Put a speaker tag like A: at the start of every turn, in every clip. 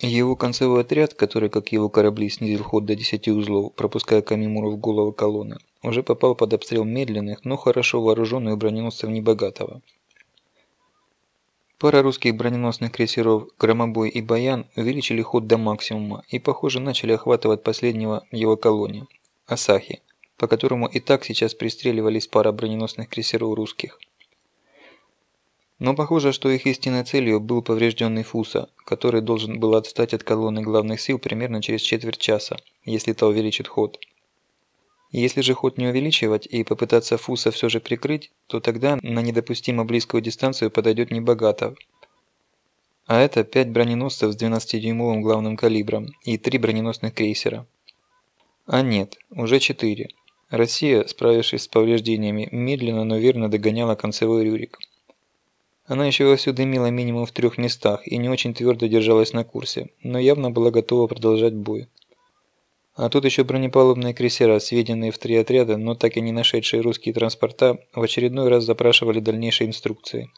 A: Его концевой отряд, который, как его корабли, снизил ход до 10 узлов, пропуская Камимуру в голову колонны, уже попал под обстрел медленных, но хорошо вооруженных броненосцев Небогатого. Пара русских броненосных крейсеров «Громобой» и «Баян» увеличили ход до максимума и, похоже, начали охватывать последнего его колонии – Асахи, по которому и так сейчас пристреливались пара броненосных крейсеров русских. Но похоже, что их истинной целью был поврежденный Фуса, который должен был отстать от колонны главных сил примерно через четверть часа, если та увеличит ход. Если же ход не увеличивать и попытаться Фуса все же прикрыть, то тогда на недопустимо близкую дистанцию подойдет Небогатов. А это 5 броненосцев с 12-дюймовым главным калибром и 3 броненосных крейсера. А нет, уже 4. Россия, справившись с повреждениями, медленно, но верно догоняла концевой Рюрик. Она еще вовсю дымила минимум в трех местах и не очень твердо держалась на курсе, но явно была готова продолжать бой. А тут еще бронепалубные крейсера, сведенные в три отряда, но так и не нашедшие русские транспорта, в очередной раз запрашивали дальнейшие инструкции.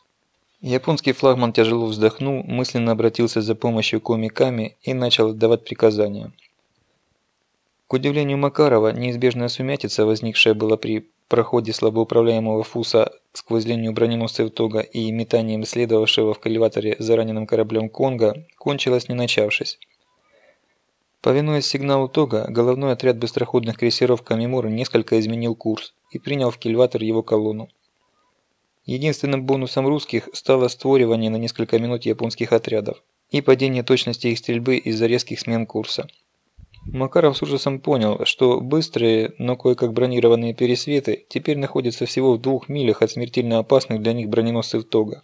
A: Японский флагман тяжело вздохнул, мысленно обратился за помощью к Омиками и начал отдавать приказания. К удивлению Макарова, неизбежная сумятица, возникшая была при проходе слабоуправляемого фуса сквозь линию броненосцев Тога и метанием следовавшего в кальваторе за раненым кораблем Конга, кончилась не начавшись. Повинуясь сигналу Тога, головной отряд быстроходных крейсеров Камимуры несколько изменил курс и принял в кильватор его колонну. Единственным бонусом русских стало створивание на несколько минут японских отрядов и падение точности их стрельбы из-за резких смен курса. Макаров с ужасом понял, что быстрые, но кое-как бронированные пересветы теперь находятся всего в двух милях от смертельно опасных для них броненосцев Тога.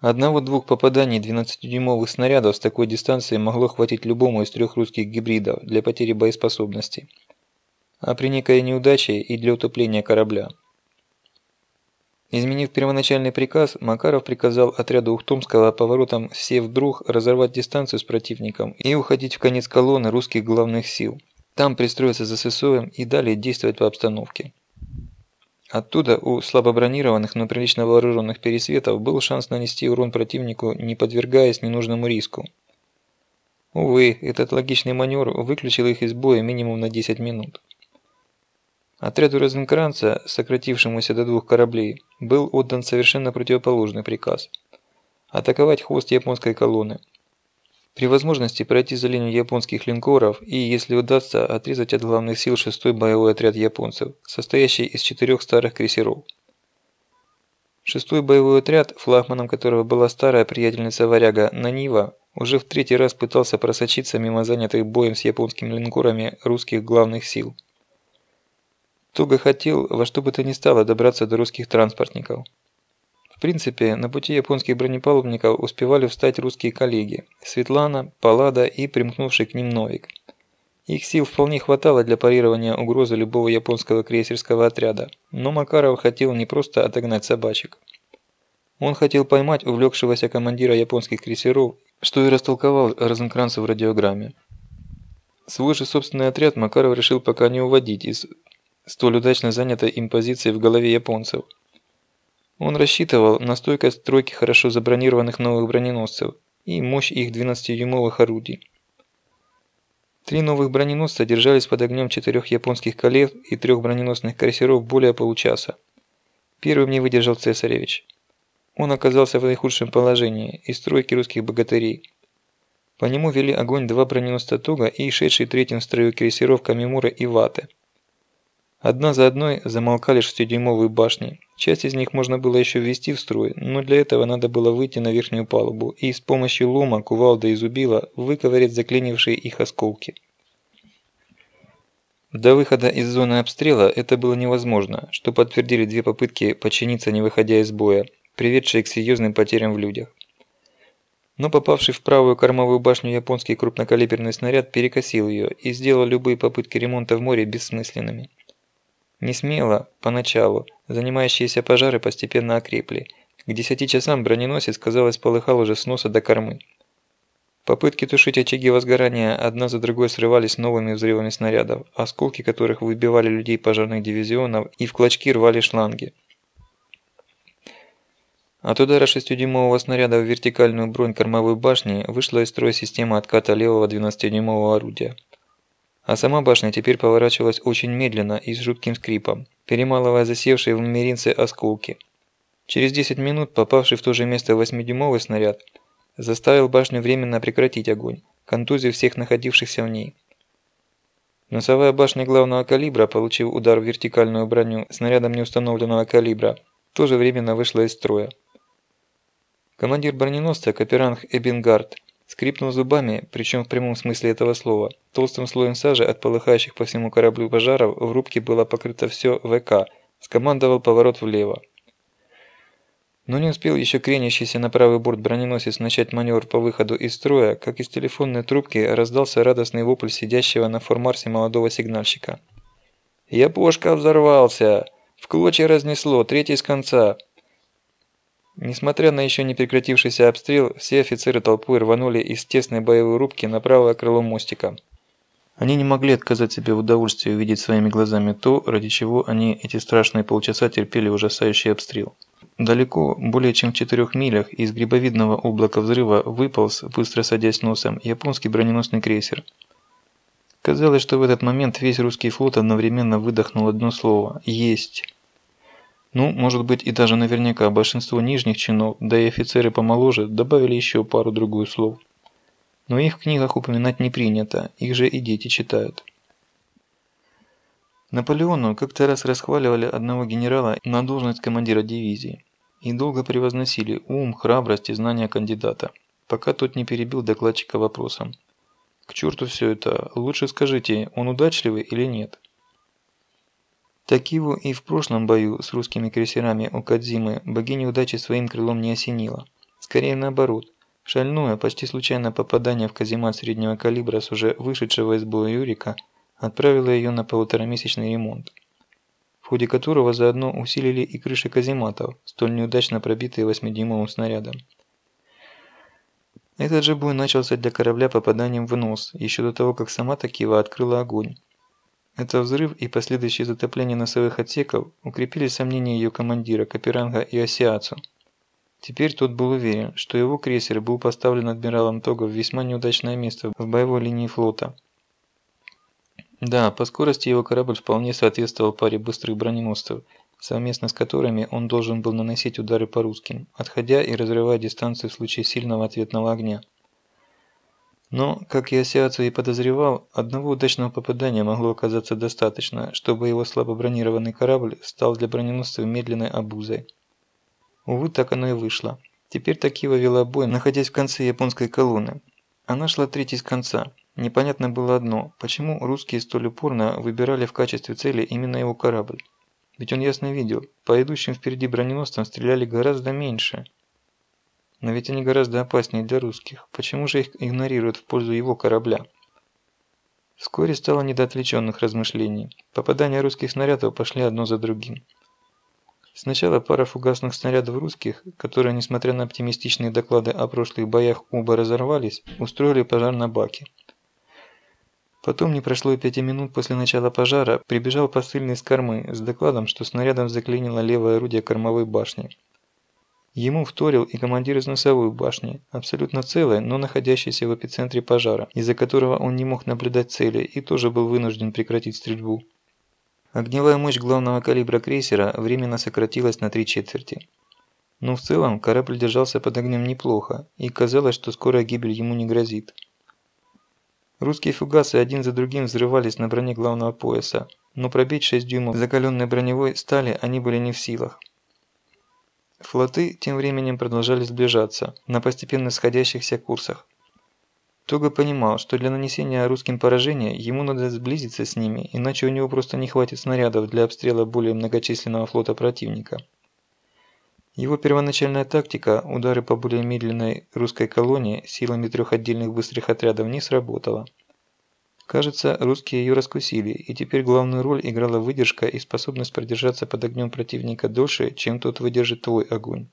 A: Одного-двух попаданий 12-дюймовых снарядов с такой дистанции могло хватить любому из трех русских гибридов для потери боеспособности, а при некой неудаче и для утопления корабля. Изменив первоначальный приказ, Макаров приказал отряду Ухтомского поворотом все вдруг разорвать дистанцию с противником и уходить в конец колонны русских главных сил. Там пристроиться за Сысоем и далее действовать по обстановке. Оттуда у слабобронированных, но прилично вооруженных пересветов был шанс нанести урон противнику, не подвергаясь ненужному риску. Увы, этот логичный маневр выключил их из боя минимум на 10 минут. Отряду Розенкранца, сократившемуся до двух кораблей, был отдан совершенно противоположный приказ – атаковать хвост японской колонны. При возможности пройти за линию японских линкоров и, если удастся, отрезать от главных сил шестой боевой отряд японцев, состоящий из четырех старых крейсеров. Шестой боевой отряд, флагманом которого была старая приятельница варяга Нанива, уже в третий раз пытался просочиться мимо занятых боем с японскими линкорами русских главных сил. Туго хотел во что бы то ни стало добраться до русских транспортников. В принципе, на пути японских бронепалубников успевали встать русские коллеги – Светлана, Паллада и примкнувший к ним Новик. Их сил вполне хватало для парирования угрозы любого японского крейсерского отряда, но Макаров хотел не просто отогнать собачек. Он хотел поймать увлекшегося командира японских крейсеров, что и растолковал Розенкранцу в радиограмме. Свой же собственный отряд Макаров решил пока не уводить из столь удачно занятой им позиции в голове японцев. Он рассчитывал на стойкость тройки хорошо забронированных новых броненосцев и мощь их 12-дюймовых орудий. Три новых броненосца держались под огнем четырех японских коллег и трех броненосных крейсеров более получаса. Первым не выдержал цесаревич. Он оказался в наихудшем положении из тройки русских богатырей. По нему вели огонь два броненосца Туга и шедший третьим в строю крейсеров Камимура и Ваты. Одна за одной замолкали шестидюймовые башни. Часть из них можно было еще ввести в строй, но для этого надо было выйти на верхнюю палубу и с помощью лома, кувалда и зубила выковырять заклинившие их осколки. До выхода из зоны обстрела это было невозможно, что подтвердили две попытки подчиниться не выходя из боя, приведшие к серьезным потерям в людях. Но попавший в правую кормовую башню японский крупнокалиберный снаряд перекосил ее и сделал любые попытки ремонта в море бессмысленными. Не смело, поначалу, занимающиеся пожары постепенно окрепли. К десяти часам броненосец, казалось, полыхал уже с носа до кормы. Попытки тушить очаги возгорания одна за другой срывались новыми взрывами снарядов, осколки которых выбивали людей пожарных дивизионов и в клочки рвали шланги. От удара 6-дюймового снаряда в вертикальную бронь кормовой башни вышла из строя система отката левого 12-дюймового орудия. А сама башня теперь поворачивалась очень медленно и с жутким скрипом, перемалывая засевшие в миринце осколки. Через 10 минут попавший в то же место 8-дюймовый снаряд заставил башню временно прекратить огонь, контузив всех находившихся в ней. Носовая башня главного калибра, получив удар в вертикальную броню снарядом неустановленного калибра, тоже временно вышла из строя. Командир броненосца, Каперанг Эбингард, скрипнул зубами, причем в прямом смысле этого слова. Толстым слоем сажи от полыхающих по всему кораблю пожаров в рубке было покрыто все ВК, скомандовал поворот влево. Но не успел еще кренящийся на правый борт броненосец начать маневр по выходу из строя, как из телефонной трубки раздался радостный вопль сидящего на формарсе молодого сигнальщика. «Япошка взорвался! В клочья разнесло, третий с конца!» Несмотря на еще не прекратившийся обстрел, все офицеры толпой рванули из тесной боевой рубки на правое крыло мостика. Они не могли отказать себе в удовольствии увидеть своими глазами то, ради чего они эти страшные полчаса терпели ужасающий обстрел. Далеко, более чем в четырех милях, из грибовидного облака взрыва выполз, быстро садясь носом, японский броненосный крейсер. Казалось, что в этот момент весь русский флот одновременно выдохнул одно слово «Есть». Ну, может быть и даже наверняка большинство нижних чинов, да и офицеры помоложе, добавили еще пару-другую слов. Но их в книгах упоминать не принято, их же и дети читают. Наполеону как-то раз расхваливали одного генерала на должность командира дивизии. И долго превозносили ум, храбрость и знания кандидата, пока тот не перебил докладчика вопросом. К черту все это, лучше скажите, он удачливый или нет? Так его и в прошлом бою с русскими крейсерами у Кадзимы богиня удачи своим крылом не осенила. Скорее наоборот. Шальное, почти случайное попадание в каземат среднего калибра с уже вышедшего из боя Юрика отправило ее на полуторамесячный ремонт, в ходе которого заодно усилили и крыши казематов, столь неудачно пробитые 8-дюймовым снарядом. Этот же бой начался для корабля попаданием в нос, еще до того, как сама Такива открыла огонь. Это взрыв и последующее затопление носовых отсеков укрепили сомнения ее командира Каперанга и Осиацу. Теперь тот был уверен, что его крейсер был поставлен адмиралом Того в весьма неудачное место в боевой линии флота. Да, по скорости его корабль вполне соответствовал паре быстрых броненосцев, совместно с которыми он должен был наносить удары по русским, отходя и разрывая дистанцию в случае сильного ответного огня. Но, как я Асиацу и подозревал, одного удачного попадания могло оказаться достаточно, чтобы его слабо бронированный корабль стал для броненосцев медленной обузой. Увы, так оно и вышло. Теперь Такива вела бой, находясь в конце японской колонны. Она шла третьей с конца. Непонятно было одно, почему русские столь упорно выбирали в качестве цели именно его корабль. Ведь он ясно видел, по идущим впереди броненосцам стреляли гораздо меньше – но ведь они гораздо опаснее для русских. Почему же их игнорируют в пользу его корабля? Вскоре стало не до отвлеченных размышлений. Попадания русских снарядов пошли одно за другим. Сначала пара фугасных снарядов русских, которые, несмотря на оптимистичные доклады о прошлых боях, оба разорвались, устроили пожар на баке. Потом не прошло и пяти минут после начала пожара, прибежал посыльный с кормы с докладом, что снарядом заклинило левое орудие кормовой башни. Ему вторил и командир из носовой башни, абсолютно целый, но находящийся в эпицентре пожара, из-за которого он не мог наблюдать цели и тоже был вынужден прекратить стрельбу. Огневая мощь главного калибра крейсера временно сократилась на три четверти. Но в целом корабль держался под огнем неплохо, и казалось, что скорая гибель ему не грозит. Русские фугасы один за другим взрывались на броне главного пояса, но пробить 6 дюймов закаленной броневой стали они были не в силах. Флоты тем временем продолжали сближаться на постепенно сходящихся курсах. Того понимал, что для нанесения русским поражения ему надо сблизиться с ними, иначе у него просто не хватит снарядов для обстрела более многочисленного флота противника. Его первоначальная тактика, удары по более медленной русской колонии силами трех отдельных быстрых отрядов не сработала. Кажется, русские ее раскусили, и теперь главную роль играла выдержка и способность продержаться под огнем противника дольше, чем тот выдержит твой огонь.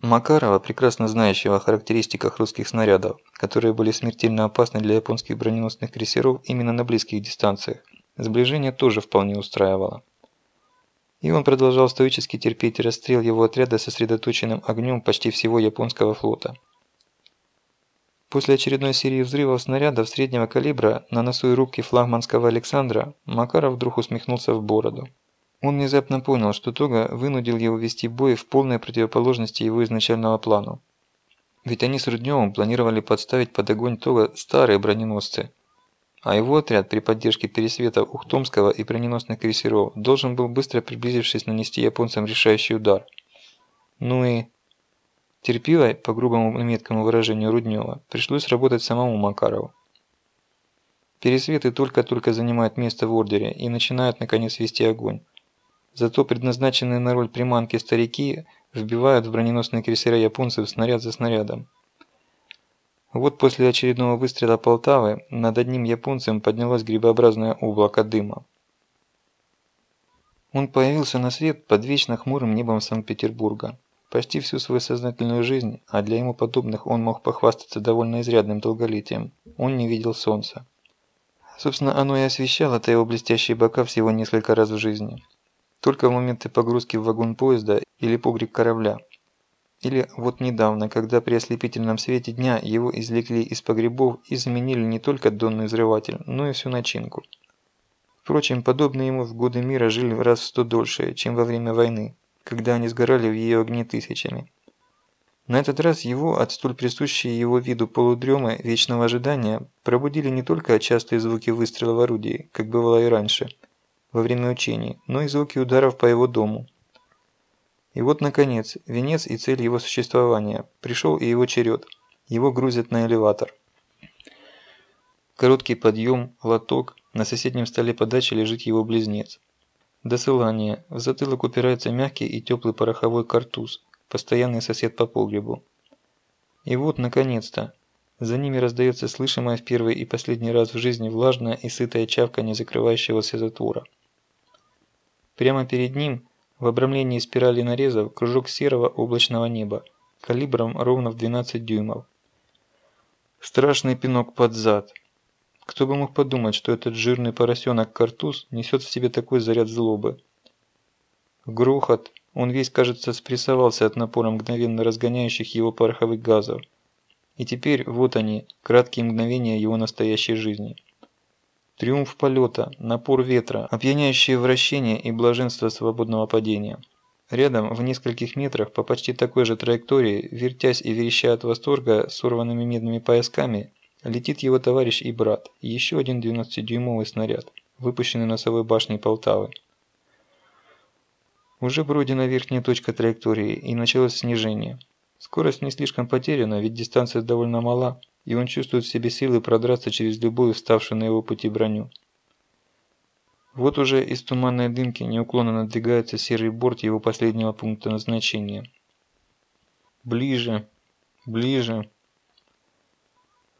A: Макарова, прекрасно знающего о характеристиках русских снарядов, которые были смертельно опасны для японских броненосных крейсеров именно на близких дистанциях, сближение тоже вполне устраивало. И он продолжал стоически терпеть расстрел его отряда сосредоточенным огнем почти всего японского флота. После очередной серии взрывов снарядов среднего калибра на носу и рубке флагманского Александра Макаров вдруг усмехнулся в бороду. Он внезапно понял, что Тога вынудил его вести бой в полной противоположности его изначального плану. Ведь они с Рудневым планировали подставить под огонь Тога старые броненосцы, а его отряд при поддержке пересвета Ухтомского и броненосных крейсеров должен был быстро приблизившись нанести японцам решающий удар. Ну и... Терпилой, по грубому немецкому выражению Руднева, пришлось работать самому Макарову. Пересветы только-только занимают место в ордере и начинают наконец вести огонь. Зато предназначенные на роль приманки старики вбивают в броненосные крейсера японцев снаряд за снарядом. Вот после очередного выстрела Полтавы над одним японцем поднялось грибообразное облако дыма. Он появился на свет под вечно хмурым небом Санкт-Петербурга. Почти всю свою сознательную жизнь, а для ему подобных он мог похвастаться довольно изрядным долголетием, он не видел солнца. Собственно, оно и освещало-то его блестящие бока всего несколько раз в жизни. Только в моменты погрузки в вагон поезда или погреб корабля. Или вот недавно, когда при ослепительном свете дня его извлекли из погребов и заменили не только донный взрыватель, но и всю начинку. Впрочем, подобные ему в годы мира жили раз в сто дольше, чем во время войны, когда они сгорали в ее огне тысячами. На этот раз его, от столь присущей его виду полудремы вечного ожидания, пробудили не только частые звуки выстрела в орудии, как бывало и раньше – во время учений, но и звуки ударов по его дому. И вот, наконец, венец и цель его существования. Пришел и его черед. Его грузят на элеватор. Короткий подъем, лоток, на соседнем столе подачи лежит его близнец. Досылание. В затылок упирается мягкий и теплый пороховой картуз, постоянный сосед по погребу. И вот, наконец-то, за ними раздается слышимое в первый и последний раз в жизни влажное и сытое чавканье закрывающегося затвора. Прямо перед ним, в обрамлении спирали нарезов, кружок серого облачного неба, калибром ровно в 12 дюймов. Страшный пинок под зад. Кто бы мог подумать, что этот жирный поросенок-картуз несет в себе такой заряд злобы. Грохот, он весь, кажется, спрессовался от напора мгновенно разгоняющих его пороховых газов. И теперь вот они, краткие мгновения его настоящей жизни. Триумф полета, напор ветра, опьяняющее вращение и блаженство свободного падения. Рядом, в нескольких метрах, по почти такой же траектории, вертясь и вереща от восторга сорванными медными поясками, летит его товарищ и брат, еще один 12-дюймовый снаряд, выпущенный носовой башней Полтавы. Уже пройдена верхняя точка траектории и началось снижение. Скорость не слишком потеряна, ведь дистанция довольно мала, и он чувствует в себе силы продраться через любую вставшую на его пути броню. Вот уже из туманной дымки неуклонно надвигается серый борт его последнего пункта назначения. Ближе, ближе.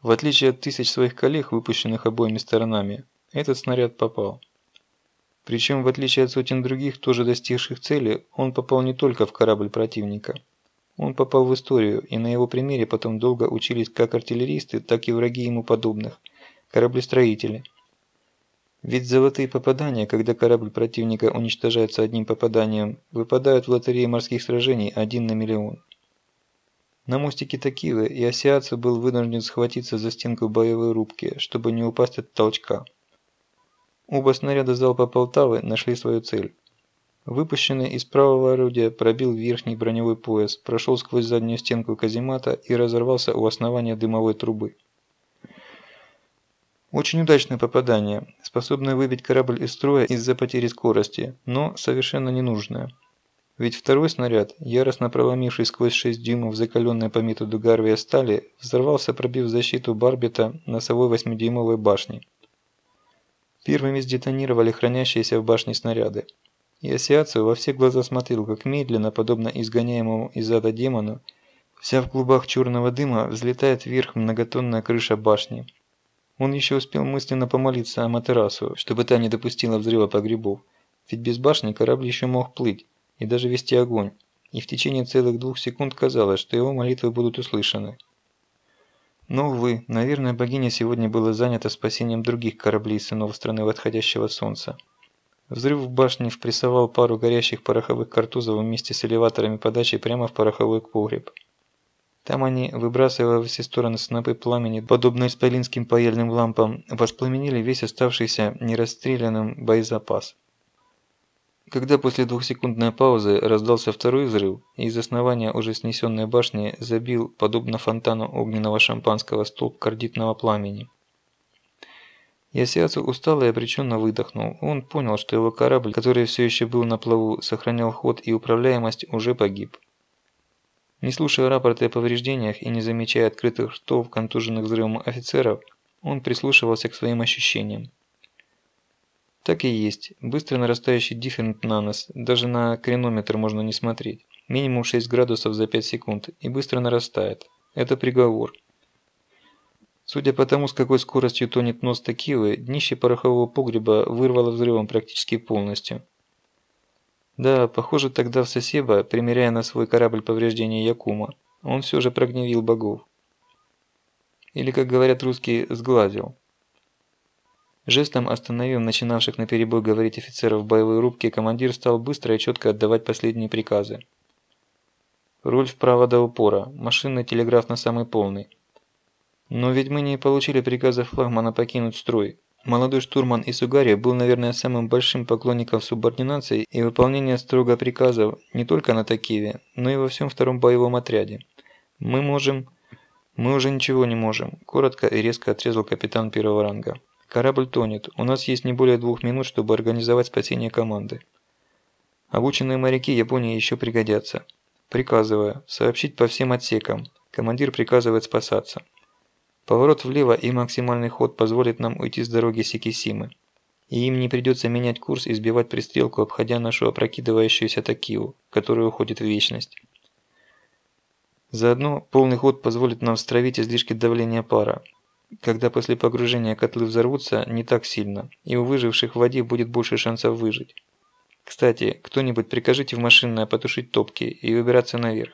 A: В отличие от тысяч своих коллег, выпущенных обоими сторонами, этот снаряд попал. Причем, в отличие от сотен других, тоже достигших цели, он попал не только в корабль противника – он попал в историю, и на его примере потом долго учились как артиллеристы, так и враги ему подобных – кораблестроители. Ведь золотые попадания, когда корабль противника уничтожается одним попаданием, выпадают в лотерее морских сражений один на миллион. На мостике Такивы и Осиацу был вынужден схватиться за стенку боевой рубки, чтобы не упасть от толчка. Оба снаряда залпа Полтавы нашли свою цель. Выпущенный из правого орудия пробил верхний броневой пояс, прошел сквозь заднюю стенку каземата и разорвался у основания дымовой трубы. Очень удачное попадание, способное выбить корабль из строя из-за потери скорости, но совершенно ненужное. Ведь второй снаряд, яростно проломивший сквозь 6 дюймов закаленной по методу Гарвия стали, взорвался, пробив защиту Барбита носовой 8-дюймовой башни. Первыми сдетонировали хранящиеся в башне снаряды. И Осиацию во все глаза смотрел, как медленно, подобно изгоняемому из ада демону, вся в клубах черного дыма взлетает вверх многотонная крыша башни. Он еще успел мысленно помолиться Аматерасу, чтобы та не допустила взрыва погребов, ведь без башни корабль еще мог плыть и даже вести огонь, и в течение целых двух секунд казалось, что его молитвы будут услышаны. Но, увы, наверное, богиня сегодня была занята спасением других кораблей сынов страны восходящего солнца. Взрыв в башне впрессовал пару горящих пороховых картузов вместе с элеваторами подачи прямо в пороховой погреб. Там они, выбрасывая во все стороны снопы пламени, подобно исполинским паяльным лампам, воспламенили весь оставшийся нерастрелянным боезапас. Когда после двухсекундной паузы раздался второй взрыв, и из основания уже снесенной башни забил, подобно фонтану огненного шампанского, столб кардитного пламени. Ясиацу устало и обреченно выдохнул. Он понял, что его корабль, который все еще был на плаву, сохранял ход и управляемость, уже погиб. Не слушая рапорты о повреждениях и не замечая открытых ртов контуженных взрывом офицеров, он прислушивался к своим ощущениям. Так и есть. Быстро нарастающий дифферент на нас, даже на кренометр можно не смотреть. Минимум 6 градусов за 5 секунд, и быстро нарастает. Это приговор. Судя по тому, с какой скоростью тонет нос Такивы, днище порохового погреба вырвало взрывом практически полностью. Да, похоже, тогда в Сосеба, примеряя на свой корабль повреждения Якума, он все же прогневил богов. Или, как говорят русские, сглазил. Жестом остановив начинавших на перебой говорить офицеров в боевой рубке, командир стал быстро и четко отдавать последние приказы. Руль вправо до упора, машинный телеграф на самый полный. Но ведь мы не получили приказа флагмана покинуть строй. Молодой штурман Исугари был, наверное, самым большим поклонником субординации и выполнения строго приказов не только на Такиве, но и во всем втором боевом отряде. Мы можем... Мы уже ничего не можем, коротко и резко отрезал капитан первого ранга. Корабль тонет, у нас есть не более двух минут, чтобы организовать спасение команды. Обученные моряки Японии еще пригодятся. Приказываю, сообщить по всем отсекам. Командир приказывает спасаться. Поворот влево и максимальный ход позволит нам уйти с дороги Сикисимы. И им не придется менять курс и сбивать пристрелку, обходя нашу опрокидывающуюся Такию, которая уходит в вечность. Заодно полный ход позволит нам стравить излишки давления пара. Когда после погружения котлы взорвутся не так сильно, и у выживших в воде будет больше шансов выжить. Кстати, кто-нибудь прикажите в машинное потушить топки и выбираться наверх.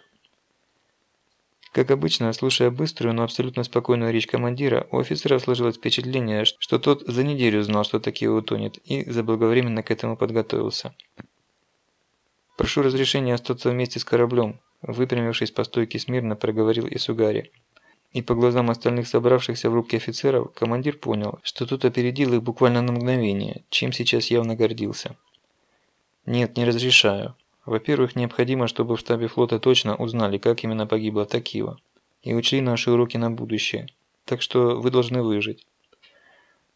A: Как обычно, слушая быструю, но абсолютно спокойную речь командира, у офицера сложилось впечатление, что тот за неделю знал, что такие утонет, и заблаговременно к этому подготовился. «Прошу разрешения остаться вместе с кораблем», выпрямившись по стойке смирно, проговорил Исугари. И по глазам остальных собравшихся в рубке офицеров, командир понял, что тот опередил их буквально на мгновение, чем сейчас явно гордился. «Нет, не разрешаю», во-первых, необходимо, чтобы в штабе флота точно узнали, как именно погибла Такива, и учли наши уроки на будущее. Так что вы должны выжить.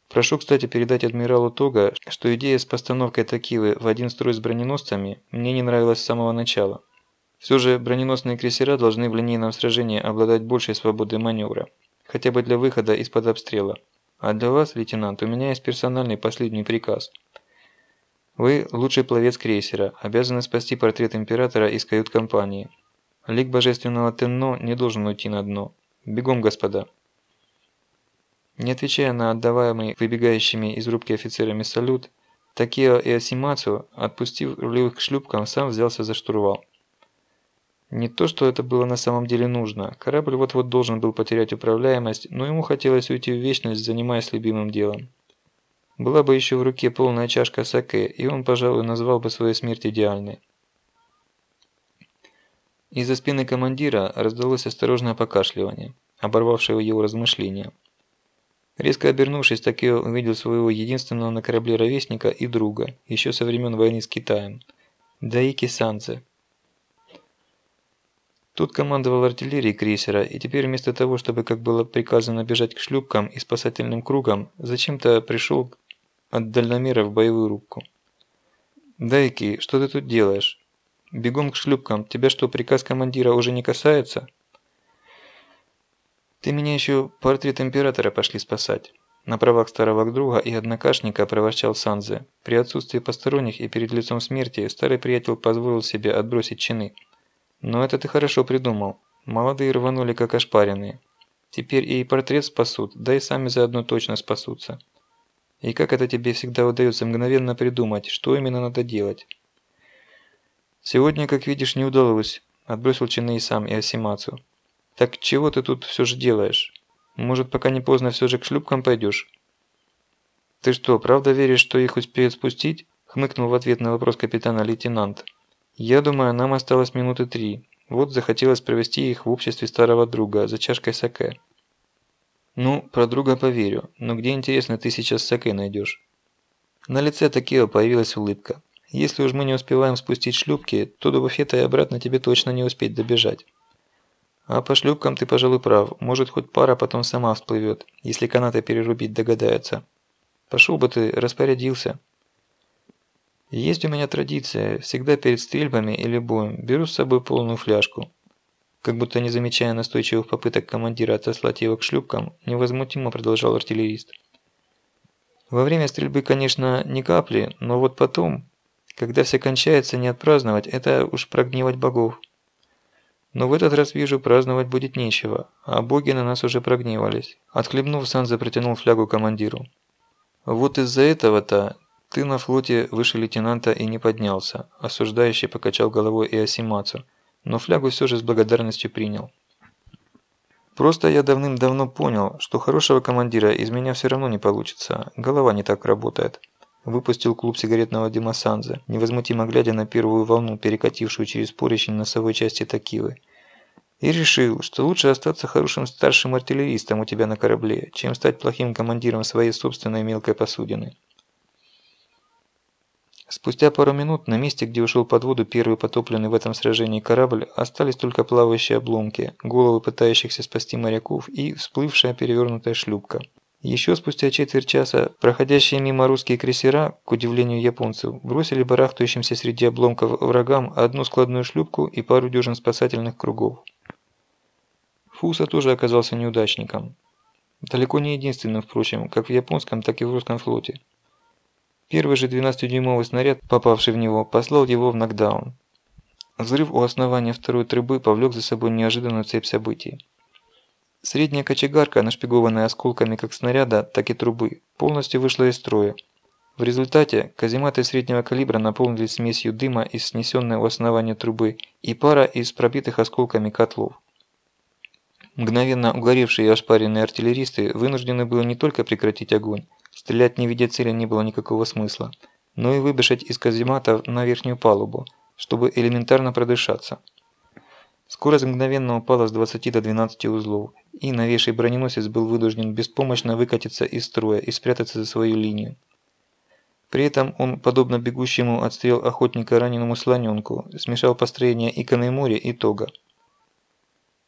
A: Прошу, кстати, передать адмиралу Тога, что идея с постановкой Такивы в один строй с броненосцами мне не нравилась с самого начала. Все же броненосные крейсера должны в линейном сражении обладать большей свободой маневра, хотя бы для выхода из-под обстрела. А для вас, лейтенант, у меня есть персональный последний приказ – вы лучший пловец крейсера, обязаны спасти портрет императора из кают-компании. Лик божественного Тенно не должен уйти на дно. Бегом, господа. Не отвечая на отдаваемый выбегающими из рубки офицерами салют, Такео и Асимацу, отпустив рулевых к шлюпкам, сам взялся за штурвал. Не то, что это было на самом деле нужно. Корабль вот-вот должен был потерять управляемость, но ему хотелось уйти в вечность, занимаясь любимым делом. Была бы еще в руке полная чашка саке, и он, пожалуй, назвал бы свою смерть идеальной. Из-за спины командира раздалось осторожное покашливание, оборвавшее его размышления. Резко обернувшись, Такео увидел своего единственного на корабле ровесника и друга, еще со времен войны с Китаем, Даики Санце. Тут командовал артиллерией крейсера, и теперь вместо того, чтобы, как было приказано, бежать к шлюпкам и спасательным кругам, зачем-то пришел от дальномера в боевую рубку. «Дайки, что ты тут делаешь? Бегом к шлюпкам. Тебя что, приказ командира уже не касается?» «Ты меня еще портрет императора пошли спасать». На правах старого друга и однокашника проворчал Санзе. При отсутствии посторонних и перед лицом смерти старый приятель позволил себе отбросить чины. «Но это ты хорошо придумал. Молодые рванули как ошпаренные. Теперь и портрет спасут, да и сами заодно точно спасутся. И как это тебе всегда удается мгновенно придумать, что именно надо делать? Сегодня, как видишь, не удалось, отбросил Чиней сам и Асимацу. Так чего ты тут все же делаешь? Может, пока не поздно все же к шлюпкам пойдешь? Ты что, правда веришь, что их успеют спустить? Хмыкнул в ответ на вопрос капитана лейтенант. Я думаю, нам осталось минуты три. Вот захотелось провести их в обществе старого друга, за чашкой саке. Ну, про друга поверю, но где, интересно, ты сейчас саке найдешь? На лице Такео появилась улыбка. Если уж мы не успеваем спустить шлюпки, то до буфета и обратно тебе точно не успеть добежать. А по шлюпкам ты, пожалуй, прав. Может, хоть пара потом сама всплывет, если канаты перерубить догадаются. Пошел бы ты, распорядился. Есть у меня традиция, всегда перед стрельбами или боем беру с собой полную фляжку. Как будто не замечая настойчивых попыток командира отослать его к шлюпкам, невозмутимо продолжал артиллерист. Во время стрельбы, конечно, ни капли, но вот потом, когда все кончается, не отпраздновать, это уж прогневать богов. Но в этот раз вижу, праздновать будет нечего, а боги на нас уже прогневались. Отхлебнув, Санза протянул флягу командиру. Вот из-за этого-то ты на флоте выше лейтенанта и не поднялся, осуждающий покачал головой и Асимацу, но флягу все же с благодарностью принял. Просто я давным-давно понял, что хорошего командира из меня все равно не получится, голова не так работает. Выпустил клуб сигаретного дыма Санза, невозмутимо глядя на первую волну, перекатившую через поручень носовой части Такивы. И решил, что лучше остаться хорошим старшим артиллеристом у тебя на корабле, чем стать плохим командиром своей собственной мелкой посудины. Спустя пару минут на месте, где ушел под воду первый потопленный в этом сражении корабль, остались только плавающие обломки, головы пытающихся спасти моряков и всплывшая перевернутая шлюпка. Еще спустя четверть часа проходящие мимо русские крейсера, к удивлению японцев, бросили барахтающимся среди обломков врагам одну складную шлюпку и пару дюжин спасательных кругов. Фуса тоже оказался неудачником. Далеко не единственным, впрочем, как в японском, так и в русском флоте. Первый же 12-дюймовый снаряд, попавший в него, послал его в нокдаун. Взрыв у основания второй трубы повлек за собой неожиданную цепь событий. Средняя кочегарка, нашпигованная осколками как снаряда, так и трубы, полностью вышла из строя. В результате казематы среднего калибра наполнились смесью дыма из снесенной у основания трубы и пара из пробитых осколками котлов. Мгновенно угоревшие и ошпаренные артиллеристы вынуждены были не только прекратить огонь, Стрелять не видя цели не было никакого смысла, но и выбежать из каземата на верхнюю палубу, чтобы элементарно продышаться. Скорость мгновенно упала с 20 до 12 узлов, и новейший броненосец был вынужден беспомощно выкатиться из строя и спрятаться за свою линию. При этом он, подобно бегущему отстрел охотника раненому слоненку, смешал построение Иконы моря и Тога.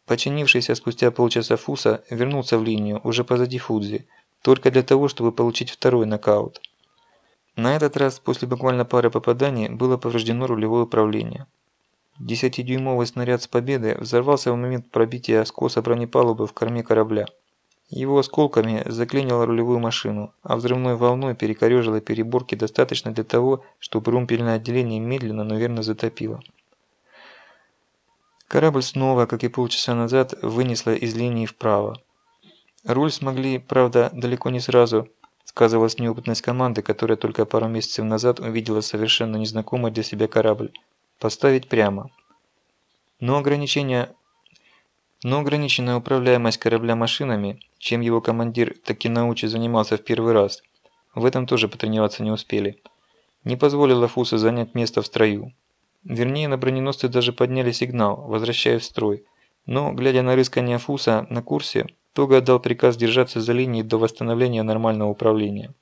A: Починившийся спустя полчаса Фуса вернулся в линию, уже позади Фудзи, только для того, чтобы получить второй нокаут. На этот раз, после буквально пары попаданий, было повреждено рулевое управление. Десятидюймовый снаряд с победы взорвался в момент пробития скоса бронепалубы в корме корабля. Его осколками заклинило рулевую машину, а взрывной волной перекорежило переборки достаточно для того, чтобы румпельное отделение медленно, но верно затопило. Корабль снова, как и полчаса назад, вынесло из линии вправо. Руль смогли, правда, далеко не сразу. Сказывалась неопытность команды, которая только пару месяцев назад увидела совершенно незнакомый для себя корабль. Поставить прямо. Но ограничение... Но ограниченная управляемость корабля машинами, чем его командир таки научи занимался в первый раз, в этом тоже потренироваться не успели, не позволило Фусу занять место в строю. Вернее, на броненосцы даже подняли сигнал, возвращая в строй, но, глядя на рыскание Фуса на курсе, Тога отдал приказ держаться за линией до восстановления нормального управления.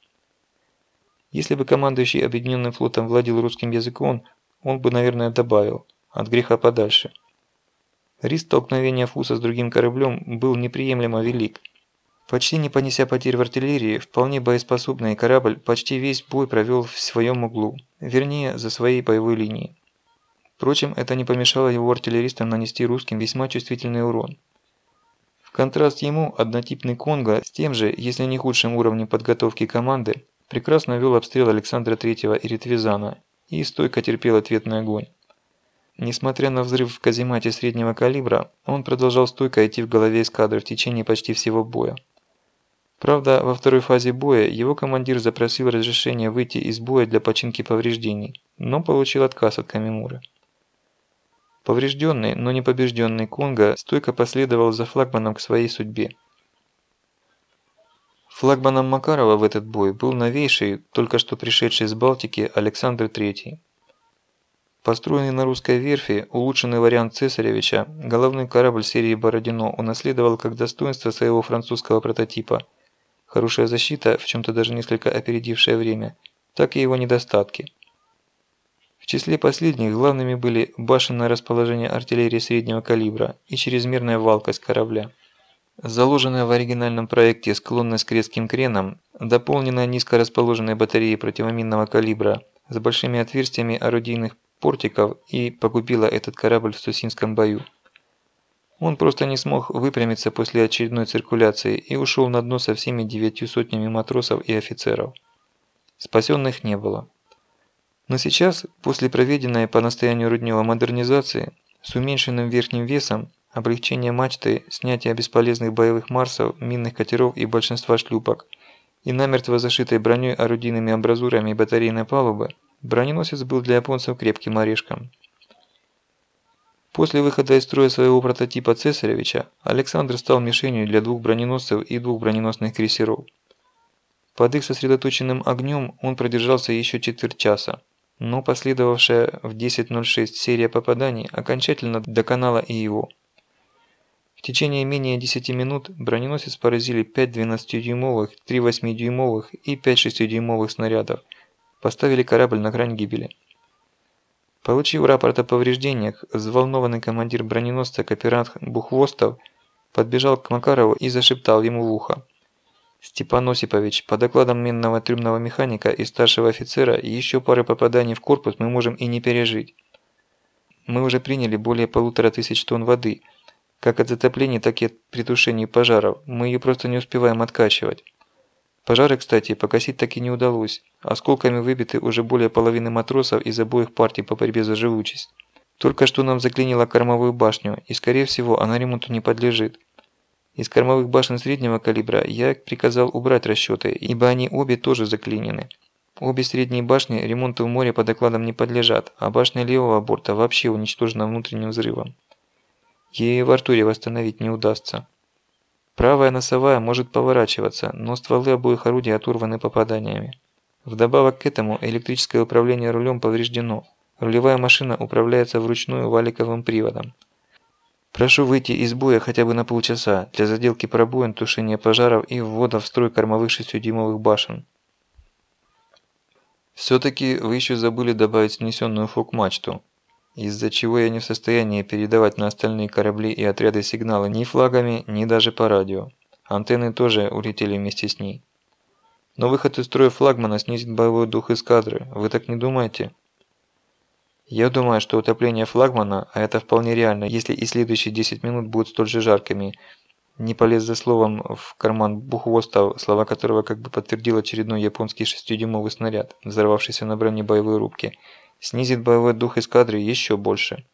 A: Если бы командующий Объединенным флотом владел русским языком, он бы, наверное, добавил «от греха подальше». Риск столкновения Фуса с другим кораблем был неприемлемо велик. Почти не понеся потерь в артиллерии, вполне боеспособный корабль почти весь бой провел в своем углу, вернее, за своей боевой линией. Впрочем, это не помешало его артиллеристам нанести русским весьма чувствительный урон. В контраст ему однотипный Конго с тем же, если не худшим уровнем подготовки команды, прекрасно вел обстрел Александра III и Ретвизана и стойко терпел ответный огонь. Несмотря на взрыв в каземате среднего калибра, он продолжал стойко идти в голове эскадры в течение почти всего боя. Правда, во второй фазе боя его командир запросил разрешение выйти из боя для починки повреждений, но получил отказ от Камимуры. Поврежденный, но не побежденный Конго стойко последовал за флагманом к своей судьбе. Флагманом Макарова в этот бой был новейший, только что пришедший с Балтики Александр III. Построенный на русской верфи, улучшенный вариант Цесаревича, головной корабль серии Бородино унаследовал как достоинство своего французского прототипа, хорошая защита, в чем-то даже несколько опередившее время, так и его недостатки. Числе последних главными были башенное расположение артиллерии среднего калибра и чрезмерная валкость корабля. Заложенная в оригинальном проекте склонность к резким кренам, дополненная низко расположенной батареей противоминного калибра с большими отверстиями орудийных портиков и погубила этот корабль в Сусинском бою. Он просто не смог выпрямиться после очередной циркуляции и ушел на дно со всеми девятью сотнями матросов и офицеров. Спасенных не было. Но сейчас, после проведенной по настоянию Руднева модернизации, с уменьшенным верхним весом, облегчение мачты, снятие бесполезных боевых марсов, минных катеров и большинства шлюпок, и намертво зашитой броней орудийными амбразурами батарейной палубы, Броненосец был для японцев крепким орешком. После выхода из строя своего прототипа Цесаревича, Александр стал мишенью для двух броненосцев и двух броненосных крейсеров. Под их сосредоточенным огнем он продержался еще четверть часа, но последовавшая в 10.06 серия попаданий окончательно доконала и его. В течение менее 10 минут броненосец поразили 5 12-дюймовых, 3 8-дюймовых и 5 6-дюймовых снарядов – поставили корабль на грань гибели. Получив рапорт о повреждениях, взволнованный командир броненосца Каперант Бухвостов подбежал к Макарову и зашептал ему в ухо. «Степан Осипович, по докладам минного трюмного механика и старшего офицера, еще пары попаданий в корпус мы можем и не пережить. Мы уже приняли более полутора тысяч тонн воды, как от затоплений, так и от притушений пожаров, мы ее просто не успеваем откачивать». Пожары, кстати, погасить так и не удалось. Осколками выбиты уже более половины матросов из обоих партий по борьбе за живучесть. Только что нам заклинило кормовую башню, и скорее всего она ремонту не подлежит. Из кормовых башен среднего калибра я приказал убрать расчеты, ибо они обе тоже заклинены. Обе средние башни ремонту в море по докладам не подлежат, а башня левого борта вообще уничтожена внутренним взрывом. Ей в Артуре восстановить не удастся. Правая носовая может поворачиваться, но стволы обоих орудий оторваны попаданиями. Вдобавок к этому электрическое управление рулем повреждено. Рулевая машина управляется вручную валиковым приводом. Прошу выйти из боя хотя бы на полчаса для заделки пробоин, тушения пожаров и ввода в строй кормовых 6-дюймовых башен. Все-таки вы еще забыли добавить снесенную фок-мачту из-за чего я не в состоянии передавать на остальные корабли и отряды сигналы ни флагами, ни даже по радио. Антенны тоже улетели вместе с ней. Но выход из строя флагмана снизит боевой дух эскадры, вы так не думаете? Я думаю, что утопление флагмана, а это вполне реально, если и следующие 10 минут будут столь же жаркими, не полез за словом в карман Бухвоста, слова которого как бы подтвердил очередной японский шестидюймовый снаряд, взорвавшийся на броне боевой рубки – снизит боевой дух эскадры еще больше.